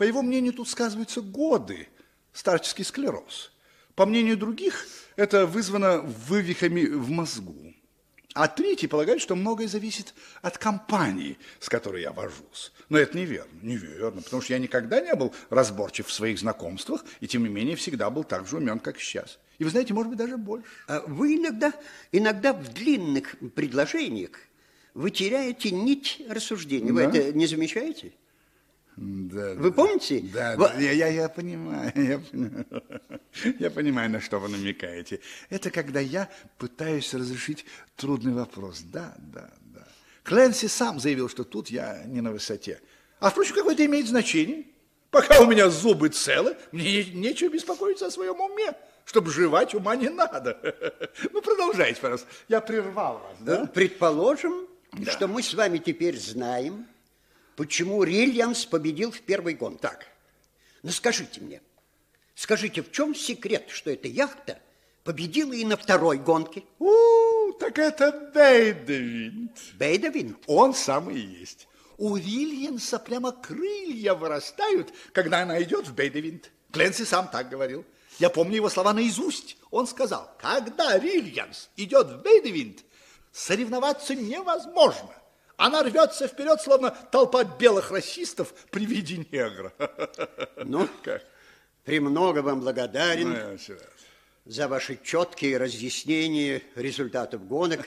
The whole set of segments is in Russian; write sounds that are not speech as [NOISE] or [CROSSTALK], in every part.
По его мнению, тут сказываются годы, старческий склероз. По мнению других, это вызвано вывихами в мозгу. А третий полагает, что многое зависит от компании, с которой я вожусь. Но это неверно, неверно, потому что я никогда не был разборчив в своих знакомствах, и тем не менее всегда был так же умен, как сейчас. И вы знаете, может быть, даже больше. А вы иногда, иногда в длинных предложениях вы теряете нить рассуждения. Вы Да? это не замечаете? Да, Вы да. помните? Да, Во- да, я, я, я понимаю, [LAUGHS] я, понимаю. Я понимаю, на что вы намекаете. Это когда я пытаюсь разрешить трудный вопрос. Да, да, да. Клэнси сам заявил, что тут я не на высоте. А, впрочем, какое это имеет значение? Пока у меня зубы целы, мне не- нечего беспокоиться о своем уме. Чтобы жевать, ума не надо. [LAUGHS] Ну, продолжайте, пожалуйста. Я прервал вас, да? Предположим, что мы с вами теперь знаем, почему Рильямс победил в первой гонке. Так. Но скажите мне, скажите, в чем секрет, что эта яхта победила и на второй гонке? У, так это Бейдевинт. Бейдовин? Он самый и есть. У Вильямса прямо крылья вырастают, когда она идет в Бейдевинт. Кленси сам так говорил. Я помню его слова наизусть. Он сказал, когда Вильямс идет в Бейдевинт, соревноваться невозможно. Она рвется вперед, словно толпа белых расистов при виде негра. Ну, Как? премного вам благодарен Ну, за ваши четкие разъяснения результатов гонок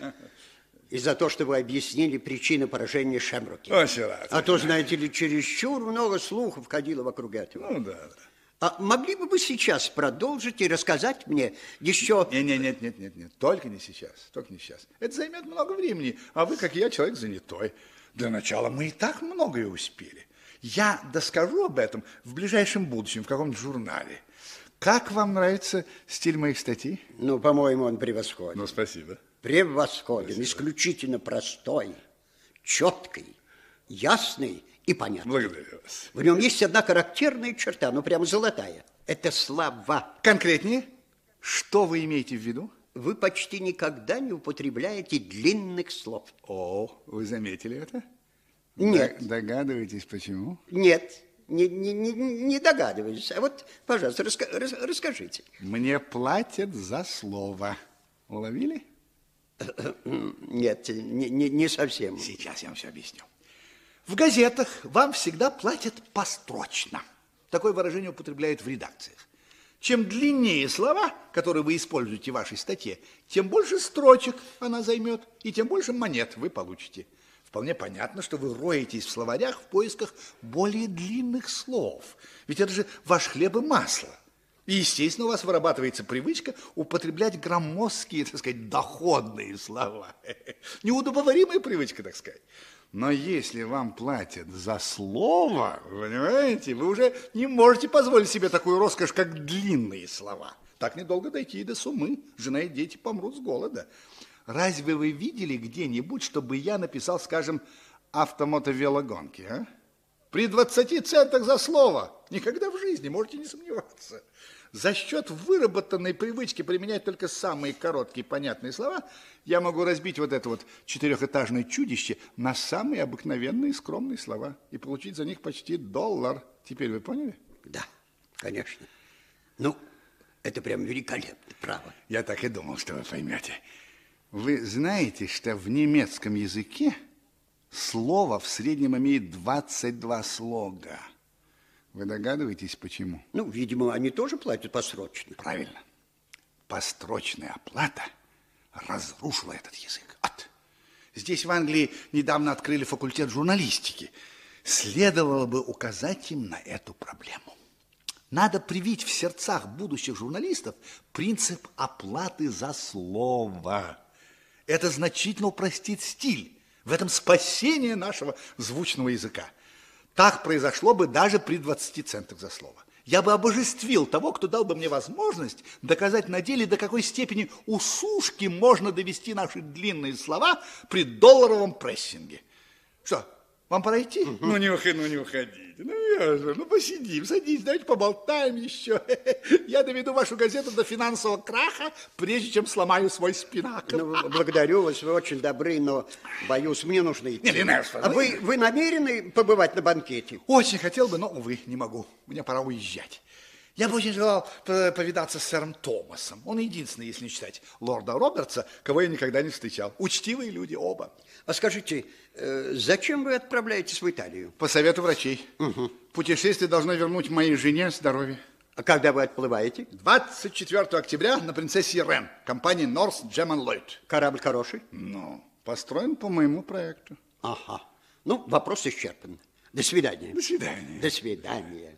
и за то, что вы объяснили причины поражения Шемруки. Рад. А то, знаете ли, чересчур много слухов ходило вокруг этого. Ну, да, да. А могли бы вы сейчас продолжить и рассказать мне еще... Нет, нет, нет, нет, нет, нет, только не сейчас, только не сейчас. Это займет много времени, а вы, как и я, человек занятой. Для начала мы и так многое успели. Я доскажу об этом в ближайшем будущем, в каком-нибудь журнале. Как вам нравится стиль моих статей? Ну, по-моему, он превосходен. Ну, спасибо. Превосходен, исключительно простой, четкий, ясный и понятный. Благодарю вас. В нем есть одна характерная черта, ну, прямо золотая. Это слова. Конкретнее, что вы имеете в виду? Вы почти никогда не употребляете длинных слов. О, вы заметили это? Нет. Д- Догадываетесь, почему? Нет, не, не, не, не догадываюсь. А вот, пожалуйста, раска- рас- расскажите. Мне платят за слово. Уловили? Нет, не, не, не совсем. Сейчас я вам все объясню. В газетах вам всегда платят построчно. Такое выражение употребляют в редакциях. Чем длиннее слова, которые вы используете в вашей статье, тем больше строчек она займет, и тем больше монет вы получите. Вполне понятно, что вы роетесь в словарях в поисках более длинных слов. Ведь это же ваш хлеб и масло. И, естественно, у вас вырабатывается привычка употреблять громоздкие, так сказать, доходные слова. [LAUGHS] Неудобоваримая привычка, так сказать. Но если вам платят за слово, понимаете, вы уже не можете позволить себе такую роскошь, как длинные слова. Так недолго дойти и до сумы. Жена и дети помрут с голода. Разве вы видели где-нибудь, чтобы я написал, скажем, автомотовелогонки, а? При 20 центах за слово. Никогда в жизни, можете не сомневаться. За счет выработанной привычки применять только самые короткие понятные слова, я могу разбить вот это вот четырехэтажное чудище на самые обыкновенные скромные слова и получить за них почти доллар. Теперь вы поняли? Да, конечно. Ну, это прям великолепно, право. Я так и думал, что вы поймете. Вы знаете, что в немецком языке слово в среднем имеет 22 слога. Вы догадываетесь, почему? Ну, видимо, они тоже платят посрочно. Правильно. Построчная оплата разрушила этот язык. От. Здесь в Англии недавно открыли факультет журналистики. Следовало бы указать им на эту проблему. Надо привить в сердцах будущих журналистов принцип оплаты за слово. Это значительно упростит стиль. В этом спасение нашего звучного языка. Так произошло бы даже при 20 центах за слово. Я бы обожествил того, кто дал бы мне возможность доказать на деле, до какой степени у сушки можно довести наши длинные слова при долларовом прессинге. Что, вам пора идти? Ну, не уходи, ну, не уходи. погодите, ну я же, ну посидим, садись, давайте поболтаем еще. [LAUGHS] Я доведу вашу газету до финансового краха, прежде чем сломаю свой спинакл. Ну, благодарю вас, вы очень добры, но, боюсь, мне нужно идти. Не, Линеско, а вы, вы намерены побывать на банкете? Очень хотел бы, но, увы, не могу. Мне пора уезжать. Я бы очень желал по- повидаться с сэром Томасом. Он единственный, если не считать лорда Робертса, кого я никогда не встречал. Учтивые люди оба. А скажите, э, зачем вы отправляетесь в Италию? По совету врачей. Путешествие должно вернуть моей жене здоровье. А когда вы отплываете? 24 октября на принцессе Рен, компания Норс Джеман Ллойд. Корабль хороший? Ну, построен по моему проекту. Ага. Ну, вопрос исчерпан. До свидания. До свидания. До свидания.